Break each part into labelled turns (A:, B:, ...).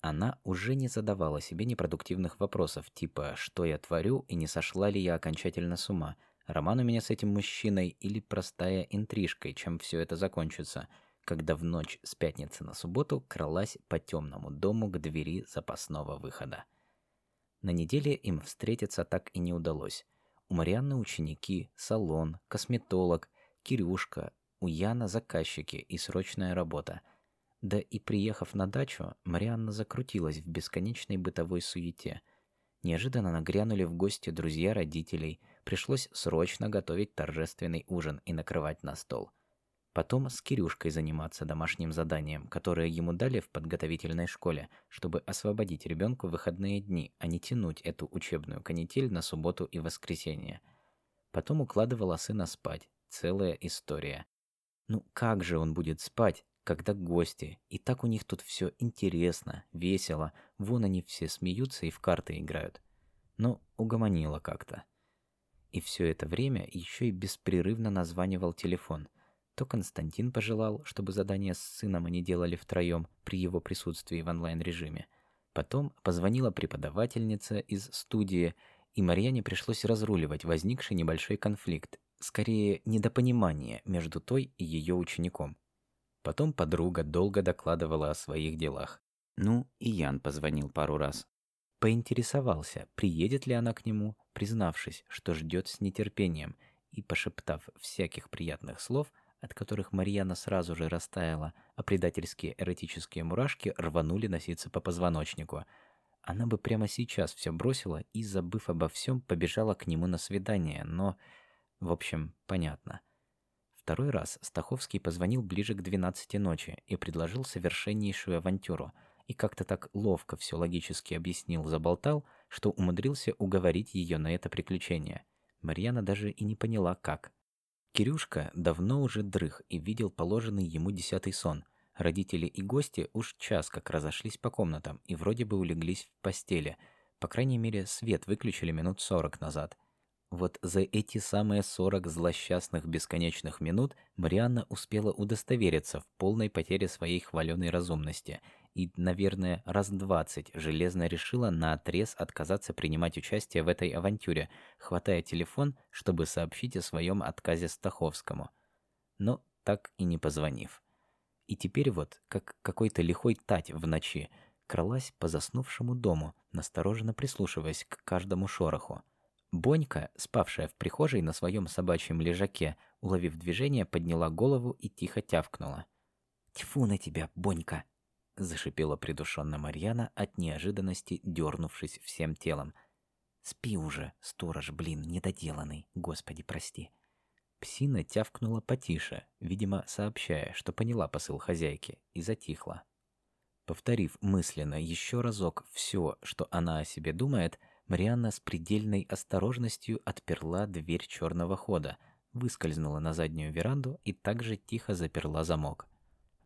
A: Она уже не задавала себе непродуктивных вопросов, типа «что я творю» и не сошла ли я окончательно с ума, роман у меня с этим мужчиной или простая интрижкой, чем все это закончится, когда в ночь с пятницы на субботу кралась по темному дому к двери запасного выхода. На неделе им встретиться так и не удалось. У Марианны ученики, салон, косметолог, Кирюшка, у Яна заказчики и срочная работа. Да и приехав на дачу, Марианна закрутилась в бесконечной бытовой суете. Неожиданно нагрянули в гости друзья родителей, пришлось срочно готовить торжественный ужин и накрывать на стол – Потом с Кирюшкой заниматься домашним заданием, которое ему дали в подготовительной школе, чтобы освободить ребенку выходные дни, а не тянуть эту учебную канитель на субботу и воскресенье. Потом укладывала сына спать. Целая история. Ну как же он будет спать, когда гости? И так у них тут все интересно, весело. Вон они все смеются и в карты играют. Но угомонило как-то. И все это время еще и беспрерывно названивал телефон – то Константин пожелал, чтобы задание с сыном они делали втроем при его присутствии в онлайн-режиме. Потом позвонила преподавательница из студии, и Марьяне пришлось разруливать возникший небольшой конфликт, скорее недопонимание между той и ее учеником. Потом подруга долго докладывала о своих делах. Ну, и Ян позвонил пару раз. Поинтересовался, приедет ли она к нему, признавшись, что ждет с нетерпением, и, пошептав всяких приятных слов, от которых Марьяна сразу же растаяла, а предательские эротические мурашки рванули носиться по позвоночнику. Она бы прямо сейчас все бросила и, забыв обо всем, побежала к нему на свидание, но... В общем, понятно. Второй раз Стаховский позвонил ближе к 12 ночи и предложил совершеннейшую авантюру, и как-то так ловко все логически объяснил, заболтал, что умудрился уговорить ее на это приключение. Марьяна даже и не поняла, как – Кирюшка давно уже дрых и видел положенный ему десятый сон. Родители и гости уж час как разошлись по комнатам и вроде бы улеглись в постели. По крайней мере, свет выключили минут сорок назад. Вот за эти самые сорок злосчастных бесконечных минут Марианна успела удостовериться в полной потере своей хваленой разумности – и, наверное, раз двадцать железно решила на отрез отказаться принимать участие в этой авантюре, хватая телефон, чтобы сообщить о своем отказе Стаховскому. Но так и не позвонив. И теперь вот, как какой-то лихой тать в ночи, кралась по заснувшему дому, настороженно прислушиваясь к каждому шороху. Бонька, спавшая в прихожей на своем собачьем лежаке, уловив движение, подняла голову и тихо тявкнула. «Тьфу на тебя, Бонька!» зашипела придушенно Марьяна от неожиданности, дернувшись всем телом. Спи уже, сторож, блин, недоделанный. Господи, прости. Псина тявкнула потише, видимо, сообщая, что поняла посыл хозяйки, и затихла. Повторив мысленно еще разок все, что она о себе думает, Марианна с предельной осторожностью отперла дверь черного хода, выскользнула на заднюю веранду и также тихо заперла замок.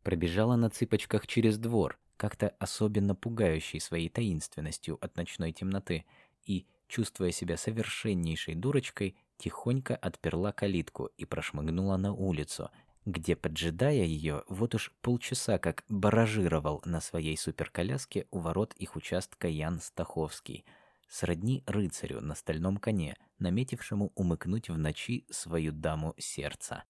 A: Пробежала на цыпочках через двор, как-то особенно пугающий своей таинственностью от ночной темноты, и, чувствуя себя совершеннейшей дурочкой, тихонько отперла калитку и прошмыгнула на улицу, где, поджидая ее, вот уж полчаса как баражировал на своей суперколяске у ворот их участка Ян Стаховский, сродни рыцарю на стальном коне, наметившему умыкнуть в ночи свою даму сердца.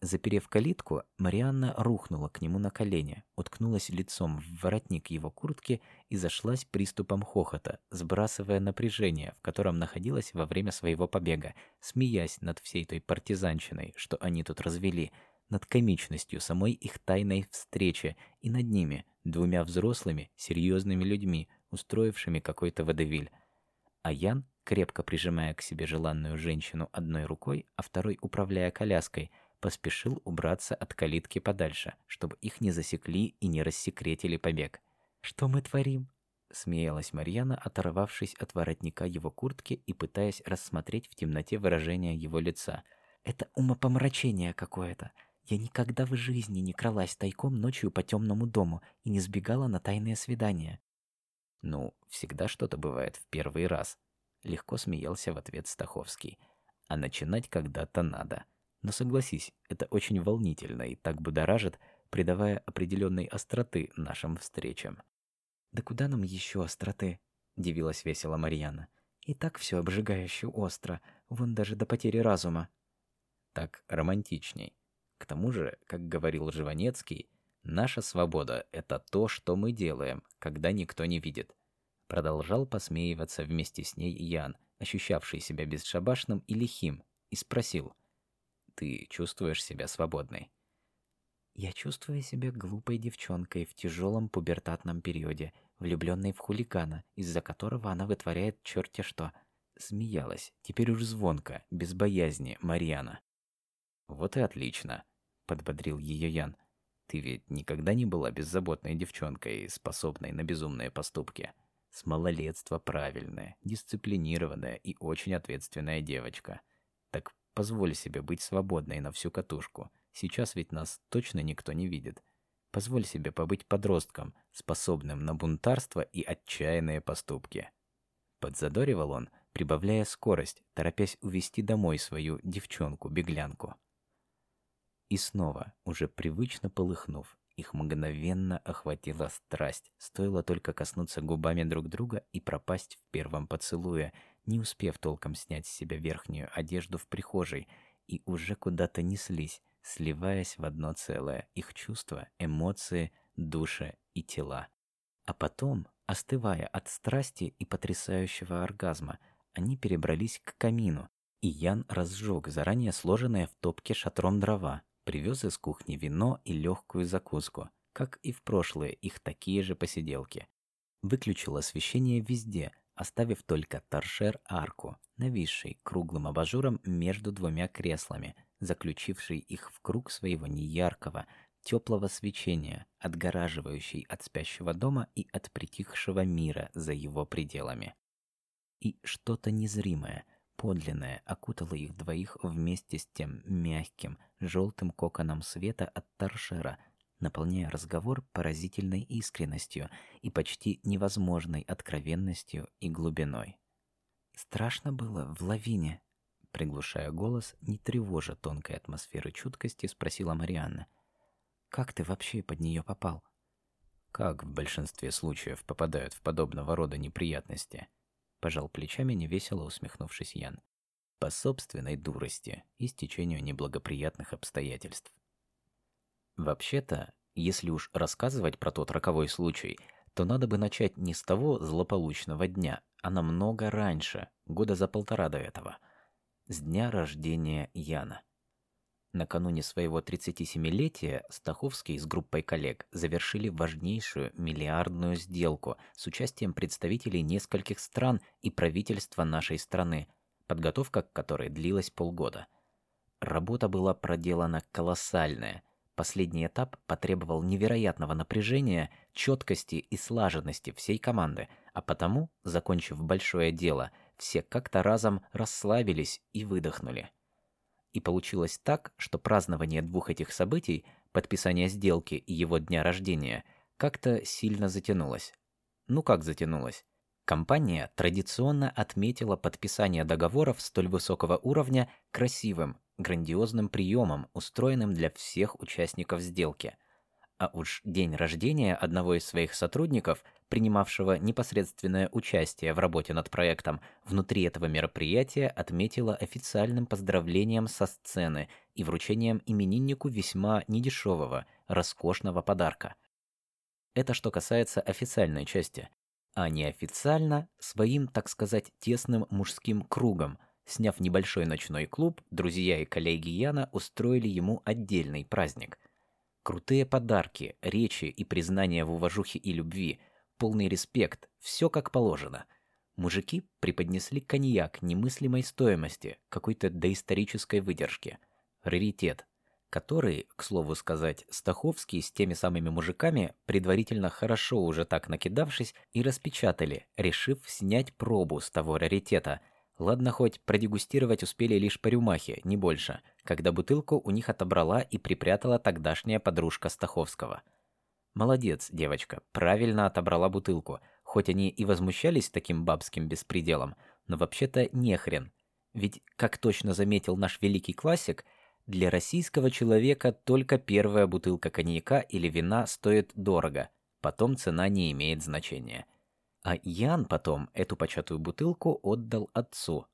A: Заперев калитку, Марианна рухнула к нему на колени, уткнулась лицом в воротник его куртки и зашлась приступом хохота, сбрасывая напряжение, в котором находилась во время своего побега, смеясь над всей той партизанщиной, что они тут развели, над комичностью самой их тайной встречи и над ними, двумя взрослыми, серьезными людьми, устроившими какой-то водевиль. А Ян, крепко прижимая к себе желанную женщину одной рукой, а второй управляя коляской – поспешил убраться от калитки подальше, чтобы их не засекли и не рассекретили побег. «Что мы творим?» — смеялась Марьяна, оторвавшись от воротника его куртки и пытаясь рассмотреть в темноте выражение его лица. «Это умопомрачение какое-то. Я никогда в жизни не кралась тайком ночью по темному дому и не сбегала на тайные свидания». «Ну, всегда что-то бывает в первый раз», — легко смеялся в ответ Стаховский. «А начинать когда-то надо». Но согласись, это очень волнительно и так будоражит, придавая определенной остроты нашим встречам.
B: Да куда нам еще остроты? Дивилась весело Марьяна. И так все обжигающе остро, вон даже до потери разума.
A: Так романтичней. К тому же, как говорил Живанецкий, наша свобода — это то, что мы делаем, когда никто не видит. Продолжал посмеиваться вместе с ней Ян, ощущавший себя бесшабашным и лихим, и спросил. «Ты чувствуешь себя свободной?»
B: «Я чувствую себя глупой девчонкой в тяжелом пубертатном периоде, влюбленной в хулигана, из-за которого она вытворяет черти что».
A: Смеялась, теперь уж звонко, без боязни, Марьяна. «Вот и отлично», — подбодрил ее Ян. «Ты ведь никогда не была беззаботной девчонкой, способной на безумные поступки. С малолетства правильная, дисциплинированная и очень ответственная девочка. Так позволь себе быть свободной на всю катушку. Сейчас ведь нас точно никто не видит. Позволь себе побыть подростком, способным на бунтарство и отчаянные поступки». Подзадоривал он, прибавляя скорость, торопясь увести домой свою девчонку-беглянку. И снова, уже привычно полыхнув, их мгновенно охватила страсть, стоило только коснуться губами друг друга и пропасть в первом поцелуе, не успев толком снять с себя верхнюю одежду в прихожей, и уже куда-то неслись, сливаясь в одно целое, их чувства, эмоции, души и тела. А потом, остывая от страсти и потрясающего оргазма, они перебрались к камину, и Ян разжег заранее сложенные в топке шатром дрова, Привез из кухни вино и легкую закуску, как и в прошлые их такие же посиделки. Выключил освещение везде, оставив только торшер-арку, нависший круглым абажуром между двумя креслами, заключивший их в круг своего неяркого, теплого свечения, отгораживающий от спящего дома и от притихшего мира за его пределами. И что-то незримое — подлинное окутало их двоих вместе с тем мягким, желтым коконом света от торшера, наполняя разговор поразительной искренностью и почти невозможной откровенностью и глубиной.
B: «Страшно было в лавине?»
A: Приглушая голос, не тревожа тонкой атмосферы чуткости, спросила Марианна.
B: «Как ты вообще под нее попал?»
A: «Как в большинстве случаев попадают в подобного рода неприятности?» Пожал плечами невесело усмехнувшись Ян. По собственной дурости и стечению неблагоприятных обстоятельств. Вообще-то, если уж рассказывать про тот роковой случай, то надо бы начать не с того злополучного дня, а намного раньше, года за полтора до этого, с дня рождения Яна. Накануне своего 37-летия Стаховский с группой коллег завершили важнейшую миллиардную сделку с участием представителей нескольких стран и правительства нашей страны, подготовка к которой длилась полгода. Работа была проделана колоссальная. Последний этап потребовал невероятного напряжения, четкости и слаженности всей команды, а потому, закончив большое дело, все как-то разом расслабились и выдохнули. И получилось так, что празднование двух этих событий, подписание сделки и его дня рождения, как-то сильно затянулось. Ну как затянулось? Компания традиционно отметила подписание договоров столь высокого уровня красивым, грандиозным приемом, устроенным для всех участников сделки. А уж день рождения одного из своих сотрудников – принимавшего непосредственное участие в работе над проектом, внутри этого мероприятия отметила официальным поздравлением со сцены и вручением имениннику весьма недешевого, роскошного подарка. Это что касается официальной части. А неофициально, своим, так сказать, тесным мужским кругом, сняв небольшой ночной клуб, друзья и коллеги Яна устроили ему отдельный праздник. Крутые подарки, речи и признания в уважухе и любви – полный респект, все как положено. Мужики преподнесли коньяк немыслимой стоимости, какой-то доисторической выдержки. Раритет, который, к слову сказать, Стаховский с теми самыми мужиками, предварительно хорошо уже так накидавшись, и распечатали, решив снять пробу с того раритета. Ладно, хоть продегустировать успели лишь по рюмахе, не больше, когда бутылку у них отобрала и припрятала тогдашняя подружка Стаховского – Молодец, девочка, правильно отобрала бутылку. Хоть они и возмущались таким бабским беспределом, но вообще-то не хрен. Ведь, как точно заметил наш великий классик, для российского человека только первая бутылка коньяка или вина стоит дорого. Потом цена не имеет значения. А Ян потом эту початую бутылку отдал отцу.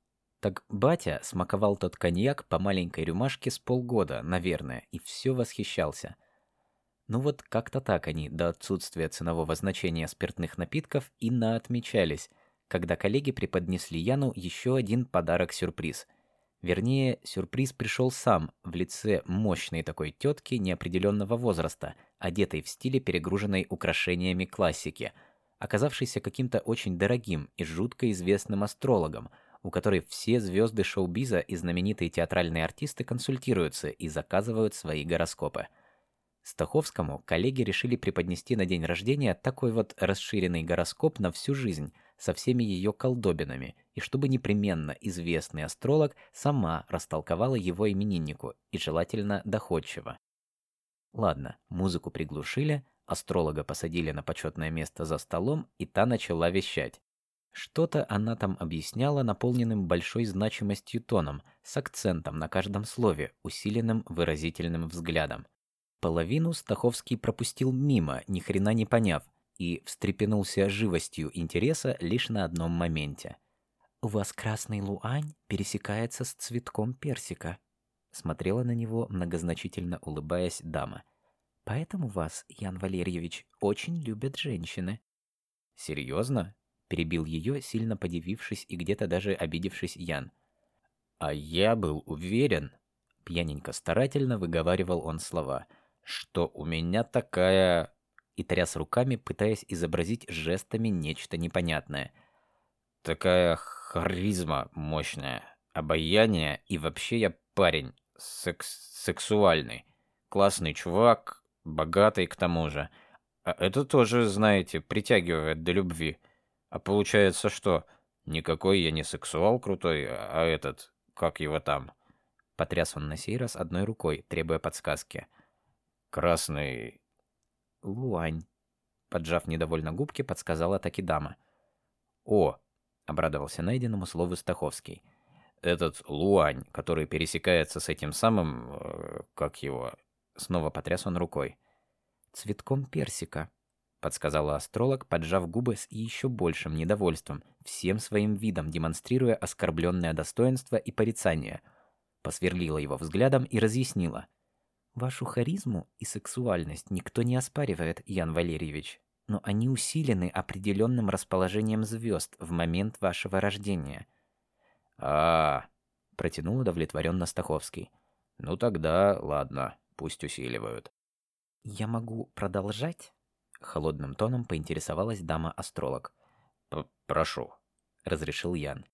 A: Так батя смаковал тот коньяк по маленькой рюмашке с полгода, наверное, и все восхищался. Ну вот как-то так они до отсутствия ценового значения спиртных напитков и наотмечались, когда коллеги преподнесли Яну еще один подарок-сюрприз. Вернее, сюрприз пришел сам в лице мощной такой тетки неопределенного возраста, одетой в стиле перегруженной украшениями классики, оказавшейся каким-то очень дорогим и жутко известным астрологом, у которой все звезды шоу-биза и знаменитые театральные артисты консультируются и заказывают свои гороскопы. Стаховскому коллеги решили преподнести на день рождения такой вот расширенный гороскоп на всю жизнь со всеми ее колдобинами, и чтобы непременно известный астролог сама растолковала его имениннику, и желательно доходчиво. Ладно, музыку приглушили, астролога посадили на почетное место за столом, и та начала вещать. Что-то она там объясняла наполненным большой значимостью тоном, с акцентом на каждом слове, усиленным выразительным взглядом. Половину Стаховский пропустил мимо, ни хрена не поняв, и встрепенулся живостью интереса лишь на одном моменте. «У вас красный луань пересекается с цветком персика», смотрела на него, многозначительно улыбаясь дама. «Поэтому вас, Ян Валерьевич, очень любят женщины». «Серьезно?» — перебил ее, сильно подивившись и где-то даже обидевшись Ян. «А я был уверен...» — пьяненько старательно выговаривал он слова — что у меня такая...» И тряс руками, пытаясь изобразить жестами нечто непонятное. «Такая харизма мощная, обаяние, и вообще я парень, секс сексуальный, классный чувак, богатый к тому же. А это тоже, знаете, притягивает до любви. А получается что? Никакой я не сексуал крутой, а этот, как его там?» Потряс он на сей раз одной рукой, требуя подсказки. Красный... Луань. Поджав недовольно губки, подсказала таки дама. О, обрадовался найденному слову Стаховский. Этот Луань, который пересекается с этим самым... Э, как его... Снова потряс он рукой. «Цветком персика», — подсказала астролог, поджав губы с еще большим недовольством, всем своим видом демонстрируя оскорбленное достоинство и порицание. Посверлила его взглядом и разъяснила. Вашу харизму и сексуальность никто не оспаривает, Ян Валерьевич, но они усилены определенным расположением звезд в момент вашего рождения. А, -а, -а протянул удовлетворенно Стаховский. Ну тогда, ладно, пусть усиливают. Я могу продолжать? Холодным тоном поинтересовалась дама-астролог. Прошу, разрешил Ян.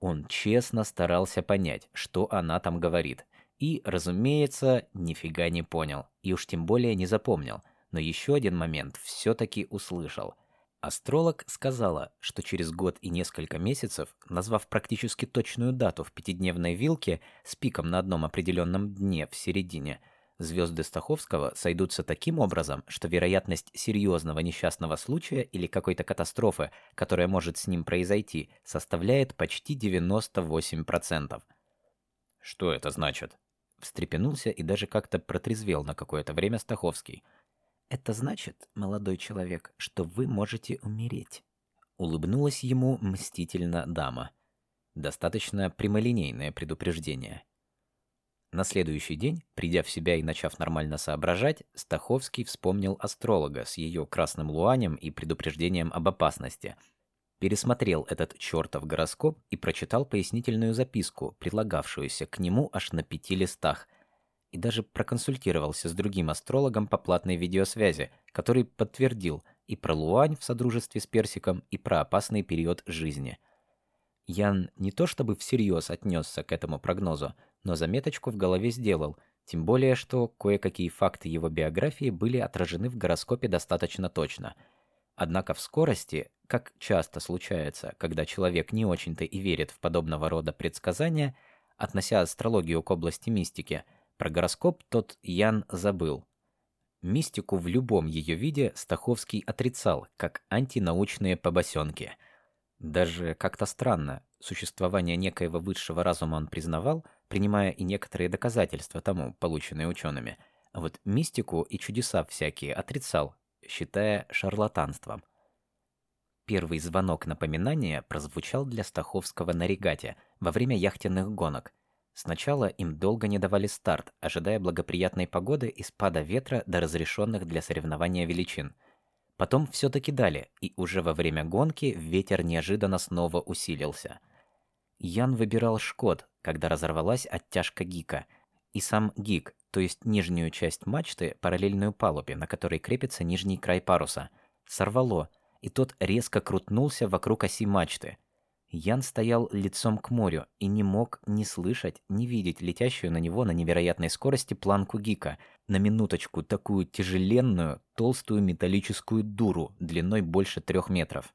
A: Он честно старался понять, что она там говорит, и, разумеется, нифига не понял, и уж тем более не запомнил, но еще один момент все-таки услышал. Астролог сказала, что через год и несколько месяцев, назвав практически точную дату в пятидневной вилке с пиком на одном определенном дне в середине, звезды Стаховского сойдутся таким образом, что вероятность серьезного несчастного случая или какой-то катастрофы, которая может с ним произойти, составляет почти 98%. Что это значит? встрепенулся и даже как-то протрезвел на какое-то время Стаховский. Это значит, молодой человек, что вы можете умереть. Улыбнулась ему мстительно дама. Достаточно прямолинейное предупреждение. На следующий день, придя в себя и начав нормально соображать, Стаховский вспомнил астролога с ее красным луанем и предупреждением об опасности – пересмотрел этот чертов гороскоп и прочитал пояснительную записку, прилагавшуюся к нему аж на пяти листах, и даже проконсультировался с другим астрологом по платной видеосвязи, который подтвердил и про Луань в содружестве с Персиком, и про опасный период жизни. Ян не то чтобы всерьез отнесся к этому прогнозу, но заметочку в голове сделал, тем более что кое-какие факты его биографии были отражены в гороскопе достаточно точно – Однако в скорости, как часто случается, когда человек не очень-то и верит в подобного рода предсказания, относя астрологию к области мистики, про гороскоп тот Ян забыл. Мистику в любом ее виде Стаховский отрицал, как антинаучные побосенки. Даже как-то странно, существование некоего высшего разума он признавал, принимая и некоторые доказательства тому, полученные учеными. А вот мистику и чудеса всякие отрицал, считая шарлатанством. Первый звонок напоминания прозвучал для Стаховского на регате во время яхтенных гонок. Сначала им долго не давали старт, ожидая благоприятной погоды и спада ветра до разрешенных для соревнования величин. Потом все-таки дали, и уже во время гонки ветер неожиданно снова усилился. Ян выбирал Шкод, когда разорвалась оттяжка гика, и сам гик, то есть нижнюю часть мачты, параллельную палубе, на которой крепится нижний край паруса, сорвало, и тот резко крутнулся вокруг оси мачты. Ян стоял лицом к морю и не мог ни слышать, ни видеть летящую на него на невероятной скорости планку гика, на минуточку такую тяжеленную, толстую металлическую дуру длиной больше трех метров.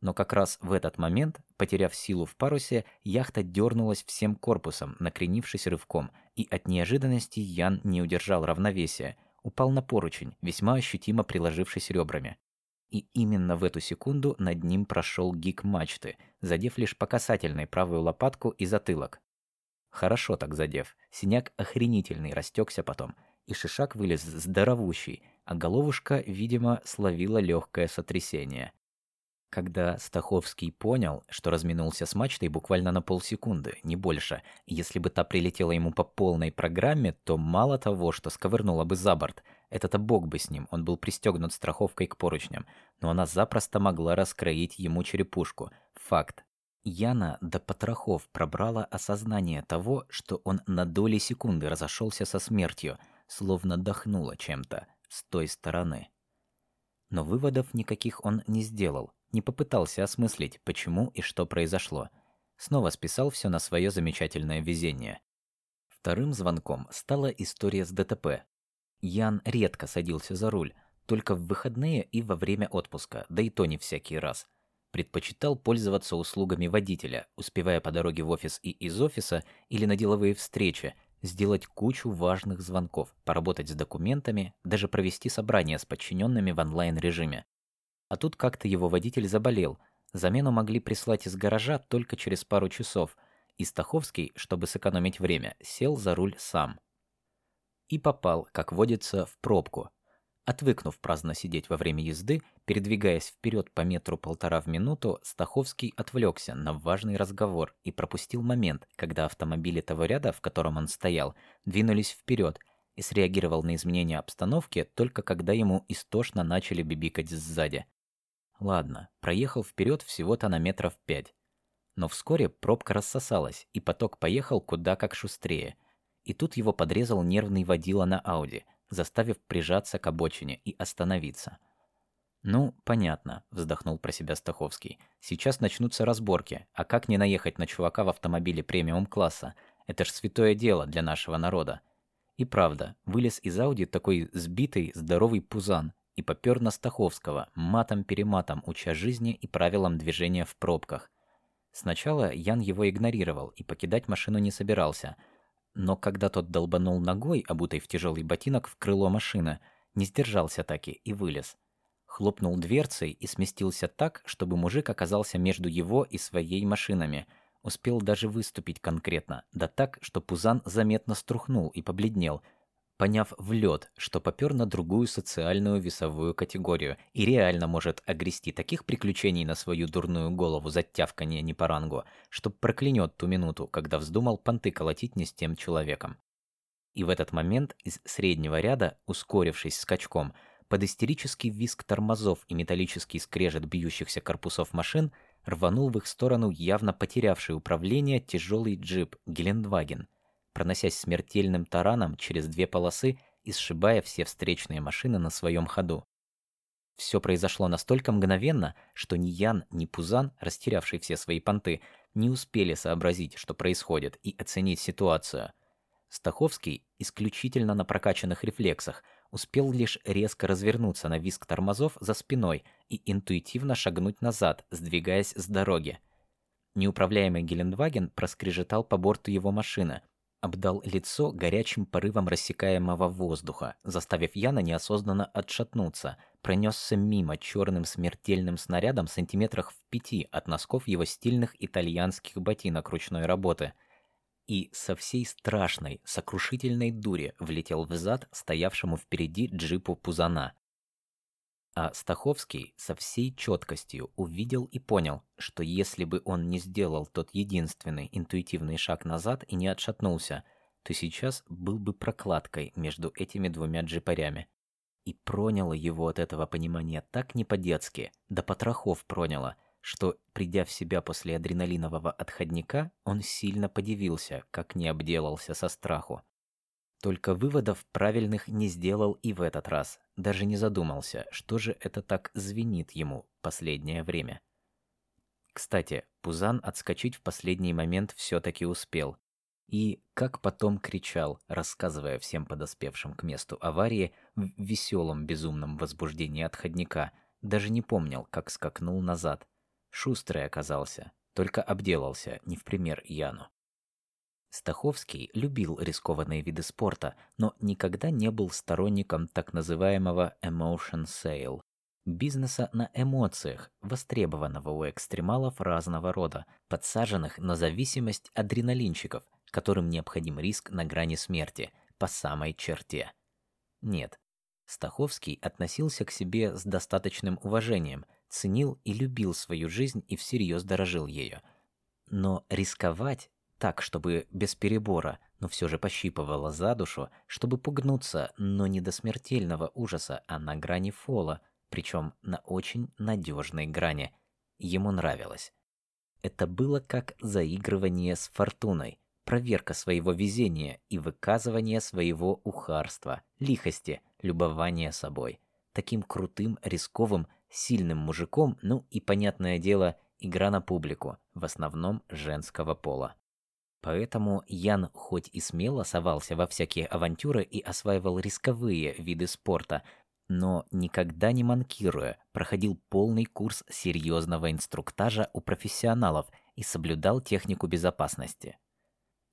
A: Но как раз в этот момент, потеряв силу в парусе, яхта дернулась всем корпусом, накренившись рывком, и от неожиданности Ян не удержал равновесия, упал на поручень, весьма ощутимо приложившись ребрами. И именно в эту секунду над ним прошел гик мачты, задев лишь по касательной правую лопатку и затылок. Хорошо так задев, синяк охренительный растекся потом, и шишак вылез здоровущий, а головушка, видимо, словила легкое сотрясение. Когда Стаховский понял, что разминулся с мачтой буквально на полсекунды, не больше, если бы та прилетела ему по полной программе, то мало того, что сковырнула бы за борт, это-то бог бы с ним, он был пристегнут страховкой к поручням, но она запросто могла раскроить ему черепушку. Факт. Яна до потрохов пробрала осознание того, что он на доли секунды разошелся со смертью, словно дохнуло чем-то с той стороны. Но выводов никаких он не сделал, не попытался осмыслить, почему и что произошло. Снова списал все на свое замечательное везение. Вторым звонком стала история с ДТП. Ян редко садился за руль, только в выходные и во время отпуска, да и то не всякий раз. Предпочитал пользоваться услугами водителя, успевая по дороге в офис и из офиса или на деловые встречи, сделать кучу важных звонков, поработать с документами, даже провести собрание с подчиненными в онлайн-режиме. А тут как-то его водитель заболел. Замену могли прислать из гаража только через пару часов, и Стаховский, чтобы сэкономить время, сел за руль сам. И попал, как водится, в пробку. Отвыкнув праздно сидеть во время езды, передвигаясь вперед по метру полтора в минуту, Стаховский отвлекся на важный разговор и пропустил момент, когда автомобили того ряда, в котором он стоял, двинулись вперед, и среагировал на изменения обстановки только когда ему истошно начали бибикать сзади. Ладно, проехал вперед всего-то на метров пять. Но вскоре пробка рассосалась, и поток поехал куда как шустрее. И тут его подрезал нервный водила на Ауди, заставив прижаться к обочине и остановиться. «Ну, понятно», — вздохнул про себя Стаховский. «Сейчас начнутся разборки, а как не наехать на чувака в автомобиле премиум-класса? Это ж святое дело для нашего народа». И правда, вылез из Ауди такой сбитый, здоровый пузан, и попер на Стаховского, матом-перематом уча жизни и правилам движения в пробках. Сначала Ян его игнорировал и покидать машину не собирался, но когда тот долбанул ногой, обутой в тяжелый ботинок, в крыло машины, не сдержался таки и вылез. Хлопнул дверцей и сместился так, чтобы мужик оказался между его и своей машинами. Успел даже выступить конкретно, да так, что Пузан заметно струхнул и побледнел – поняв в лед, что попер на другую социальную весовую категорию и реально может огрести таких приключений на свою дурную голову за тявканье не по рангу, что проклянет ту минуту, когда вздумал понты колотить не с тем человеком. И в этот момент из среднего ряда, ускорившись скачком, под истерический визг тормозов и металлический скрежет бьющихся корпусов машин, рванул в их сторону явно потерявший управление тяжелый джип Гелендваген — проносясь смертельным тараном через две полосы и сшибая все встречные машины на своем ходу. Все произошло настолько мгновенно, что ни Ян, ни Пузан, растерявший все свои понты, не успели сообразить, что происходит, и оценить ситуацию. Стаховский, исключительно на прокачанных рефлексах, успел лишь резко развернуться на виск тормозов за спиной и интуитивно шагнуть назад, сдвигаясь с дороги. Неуправляемый Гелендваген проскрежетал по борту его машины, обдал лицо горячим порывом рассекаемого воздуха, заставив Яна неосознанно отшатнуться, пронесся мимо черным смертельным снарядом сантиметрах в пяти от носков его стильных итальянских ботинок ручной работы и со всей страшной, сокрушительной дури влетел в зад стоявшему впереди джипу Пузана. А Стаховский со всей четкостью увидел и понял, что если бы он не сделал тот единственный интуитивный шаг назад и не отшатнулся, то сейчас был бы прокладкой между этими двумя джипарями. И проняло его от этого понимания так не по-детски, да потрохов проняло, что, придя в себя после адреналинового отходника, он сильно подивился, как не обделался со страху. Только выводов правильных не сделал и в этот раз, даже не задумался, что же это так звенит ему последнее время. Кстати, Пузан отскочить в последний момент все-таки успел. И как потом кричал, рассказывая всем подоспевшим к месту аварии в веселом безумном возбуждении отходника, даже не помнил, как скакнул назад. Шустрый оказался, только обделался, не в пример Яну. Стаховский любил рискованные виды спорта, но никогда не был сторонником так называемого emotion sale – бизнеса на эмоциях, востребованного у экстремалов разного рода, подсаженных на зависимость адреналинчиков, которым необходим риск на грани смерти, по самой черте. Нет, Стаховский относился к себе с достаточным уважением, ценил и любил свою жизнь и всерьез дорожил ею. Но рисковать так, чтобы без перебора, но все же пощипывала за душу, чтобы пугнуться, но не до смертельного ужаса, а на грани фола, причем на очень надежной грани. Ему нравилось. Это было как заигрывание с фортуной, проверка своего везения и выказывание своего ухарства, лихости, любования собой. Таким крутым, рисковым, сильным мужиком, ну и, понятное дело, игра на публику, в основном женского пола. Поэтому Ян хоть и смело совался во всякие авантюры и осваивал рисковые виды спорта, но никогда не манкируя, проходил полный курс серьезного инструктажа у профессионалов и соблюдал технику безопасности.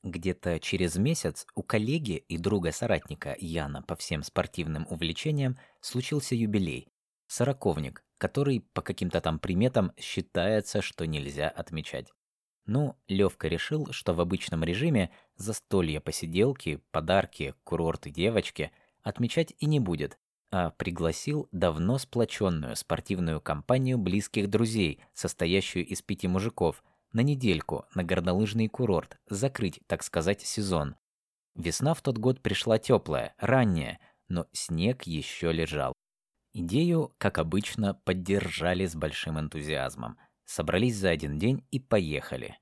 A: Где-то через месяц у коллеги и друга-соратника Яна по всем спортивным увлечениям случился юбилей. Сороковник, который по каким-то там приметам считается, что нельзя отмечать. Ну, Левка решил, что в обычном режиме застолья, посиделки, подарки, курорты девочки отмечать и не будет, а пригласил давно сплоченную спортивную компанию близких друзей, состоящую из пяти мужиков, на недельку на горнолыжный курорт, закрыть, так сказать, сезон. Весна в тот год пришла теплая, ранняя, но снег еще лежал. Идею, как обычно, поддержали с большим энтузиазмом – собрались за один день и поехали.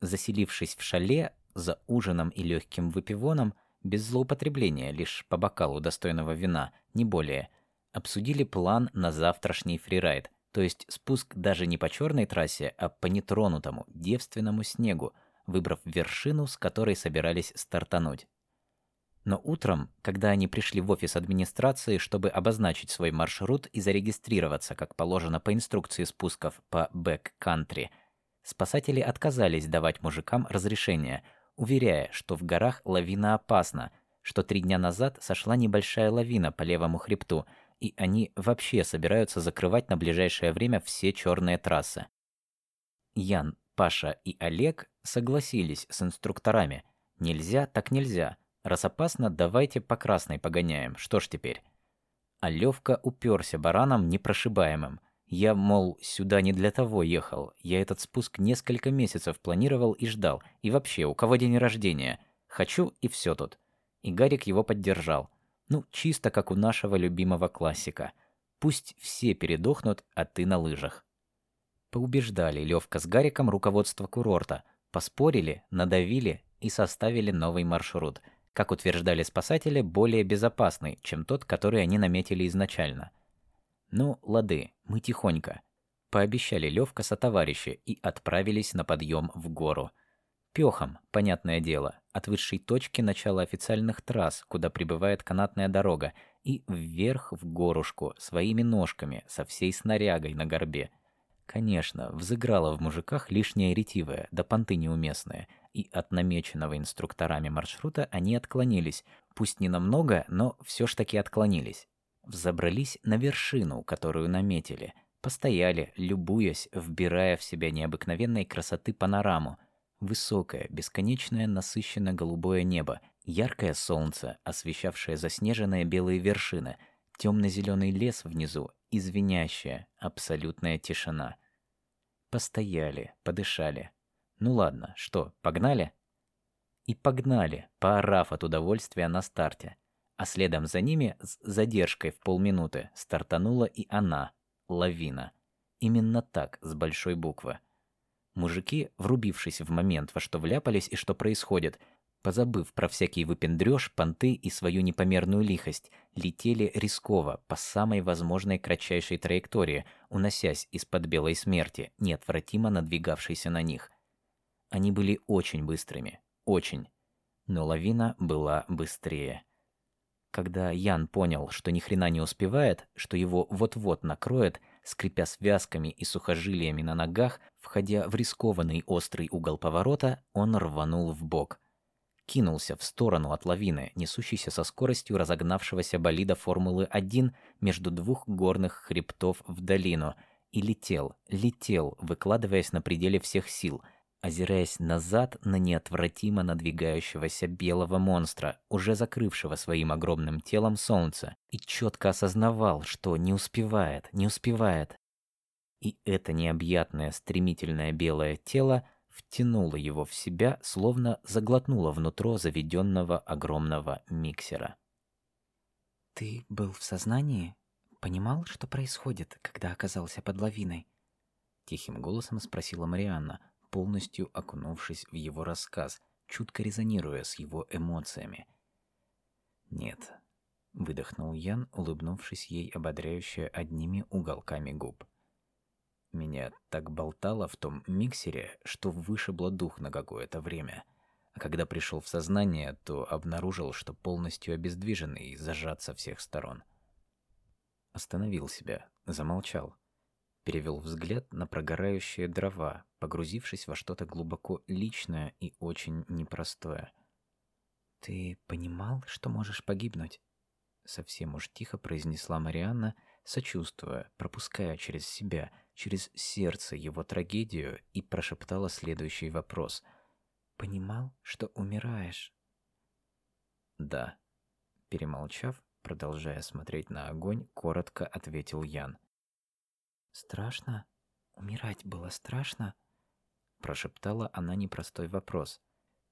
A: Заселившись в шале, за ужином и легким выпивоном, без злоупотребления, лишь по бокалу достойного вина, не более, обсудили план на завтрашний фрирайд, то есть спуск даже не по черной трассе, а по нетронутому, девственному снегу, выбрав вершину, с которой собирались стартануть. Но утром, когда они пришли в офис администрации, чтобы обозначить свой маршрут и зарегистрироваться, как положено по инструкции спусков по бэк-кантри, спасатели отказались давать мужикам разрешение, уверяя, что в горах лавина опасна, что три дня назад сошла небольшая лавина по левому хребту, и они вообще собираются закрывать на ближайшее время все черные трассы. Ян, Паша и Олег согласились с инструкторами. Нельзя, так нельзя – Раз опасно, давайте по красной погоняем. Что ж теперь? А Левка уперся бараном непрошибаемым. Я, мол, сюда не для того ехал. Я этот спуск несколько месяцев планировал и ждал. И вообще, у кого день рождения? Хочу и все тут. И Гарик его поддержал. Ну, чисто как у нашего любимого классика. Пусть все передохнут, а ты на лыжах. Поубеждали Левка с Гариком руководство курорта. Поспорили, надавили и составили новый маршрут – как утверждали спасатели, более безопасный, чем тот, который они наметили изначально. Ну, лады, мы тихонько. Пообещали Левка со товарищи и отправились на подъем в гору. Пехом, понятное дело, от высшей точки начала официальных трасс, куда прибывает канатная дорога, и вверх в горушку, своими ножками, со всей снарягой на горбе. Конечно, взыграла в мужиках лишняя ретивая, да понты неуместные – и от намеченного инструкторами маршрута они отклонились, пусть не намного, но все ж таки отклонились. Взобрались на вершину, которую наметили, постояли, любуясь, вбирая в себя необыкновенной красоты панораму. Высокое, бесконечное, насыщенно голубое небо, яркое солнце, освещавшее заснеженные белые вершины, темно-зеленый лес внизу и абсолютная тишина. Постояли, подышали. Ну ладно, что, погнали? И погнали, поорав от удовольствия на старте. А следом за ними, с задержкой в полминуты, стартанула и она, лавина. Именно так, с большой буквы. Мужики, врубившись в момент, во что вляпались и что происходит, позабыв про всякий выпендрёж, понты и свою непомерную лихость, летели рисково по самой возможной кратчайшей траектории, уносясь из-под белой смерти, неотвратимо надвигавшейся на них. Они были очень быстрыми, очень. Но лавина была быстрее. Когда Ян понял, что ни хрена не успевает, что его вот-вот накроет, скрипя связками и сухожилиями на ногах, входя в рискованный острый угол поворота, он рванул в бок. Кинулся в сторону от лавины, несущейся со скоростью разогнавшегося болида Формулы-1 между двух горных хребтов в долину, и летел, летел, выкладываясь на пределе всех сил — озираясь назад на неотвратимо надвигающегося белого монстра, уже закрывшего своим огромным телом солнце, и четко осознавал, что не успевает, не успевает. И это необъятное стремительное белое тело втянуло его в себя, словно заглотнуло внутрь заведенного огромного миксера.
B: «Ты был в сознании? Понимал, что происходит, когда оказался под лавиной?»
A: Тихим голосом спросила Марианна, полностью окунувшись в его рассказ, чутко резонируя с его эмоциями. «Нет», — выдохнул Ян, улыбнувшись ей ободряюще одними уголками губ. «Меня так болтало в том миксере, что вышибло дух на какое-то время. А когда пришел в сознание, то обнаружил, что полностью обездвиженный и зажат со всех сторон. Остановил себя, замолчал, перевел взгляд на прогорающие дрова, погрузившись во что-то глубоко личное и очень непростое.
B: «Ты понимал, что можешь погибнуть?»
A: Совсем уж тихо произнесла Марианна, сочувствуя, пропуская через себя, через сердце его трагедию, и прошептала следующий вопрос.
B: «Понимал, что умираешь?»
A: «Да». Перемолчав, продолжая смотреть на огонь, коротко ответил Ян.
B: «Страшно? Умирать было страшно?»
A: Прошептала она непростой вопрос,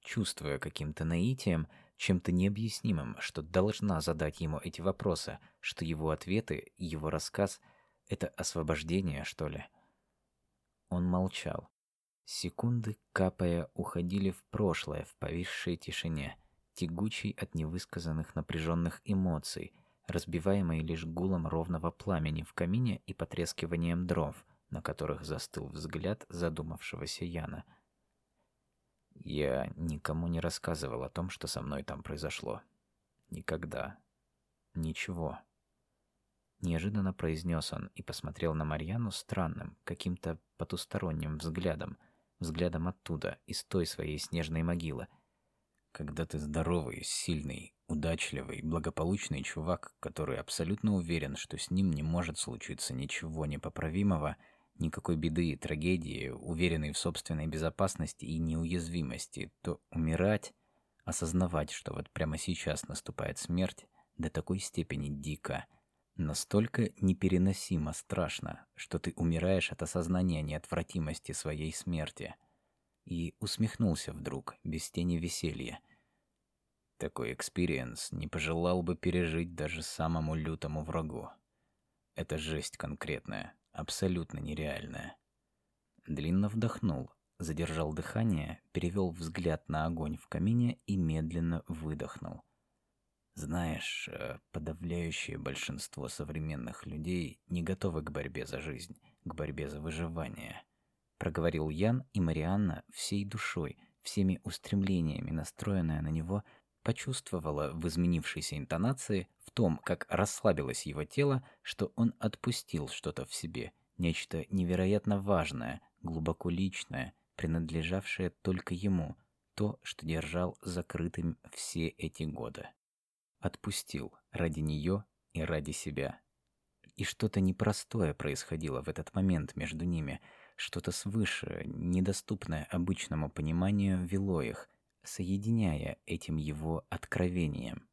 A: чувствуя каким-то наитием, чем-то необъяснимым, что должна задать ему эти вопросы, что его ответы, его рассказ — это освобождение, что ли. Он молчал. Секунды, капая, уходили в прошлое, в повисшей тишине, тягучей от невысказанных напряженных эмоций — разбиваемый лишь гулом ровного пламени в камине и потрескиванием дров, на которых застыл взгляд задумавшегося Яна. Я никому не рассказывал о том, что со мной там произошло. Никогда. Ничего. Неожиданно произнес он и посмотрел на Марьяну странным, каким-то потусторонним взглядом, взглядом оттуда, из той своей снежной могилы. Когда ты здоровый, сильный, удачливый, благополучный чувак, который абсолютно уверен, что с ним не может случиться ничего непоправимого, никакой беды трагедии, уверенный в собственной безопасности и неуязвимости, то умирать, осознавать, что вот прямо сейчас наступает смерть, до такой степени дико, настолько непереносимо страшно, что ты умираешь от осознания неотвратимости своей смерти. И усмехнулся вдруг, без тени веселья — такой experience не пожелал бы пережить даже самому лютому врагу. Это жесть конкретная, абсолютно нереальная. Длинно вдохнул, задержал дыхание, перевел взгляд на огонь в камине и медленно выдохнул. Знаешь, э, подавляющее большинство современных людей не готовы к борьбе за жизнь, к борьбе за выживание. Проговорил Ян, и Марианна всей душой, всеми устремлениями, настроенная на него, почувствовала в изменившейся интонации, в том, как расслабилось его тело, что он отпустил что-то в себе, нечто невероятно важное, глубоко личное, принадлежавшее только ему, то, что держал закрытым все эти годы. Отпустил ради нее и ради себя. И что-то непростое происходило в этот момент между ними, что-то свыше, недоступное обычному пониманию вело их, соединяя этим его откровением.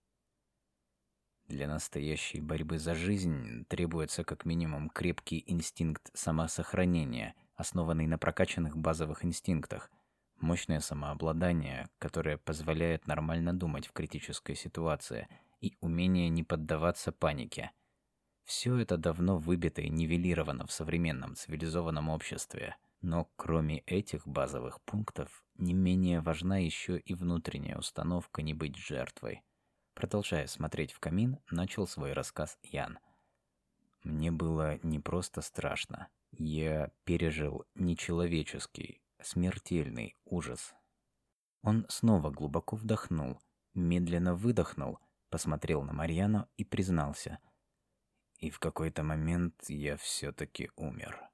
A: Для настоящей борьбы за жизнь требуется как минимум крепкий инстинкт самосохранения, основанный на прокачанных базовых инстинктах, мощное самообладание, которое позволяет нормально думать в критической ситуации, и умение не поддаваться панике. Все это давно выбито и нивелировано в современном цивилизованном обществе. Но кроме этих базовых пунктов, не менее важна еще и внутренняя установка не быть жертвой. Продолжая смотреть в камин, начал свой рассказ Ян. Мне было не просто страшно. Я пережил нечеловеческий, смертельный ужас. Он снова глубоко вдохнул, медленно выдохнул, посмотрел на Марьяну и признался. И в какой-то момент я все таки умер.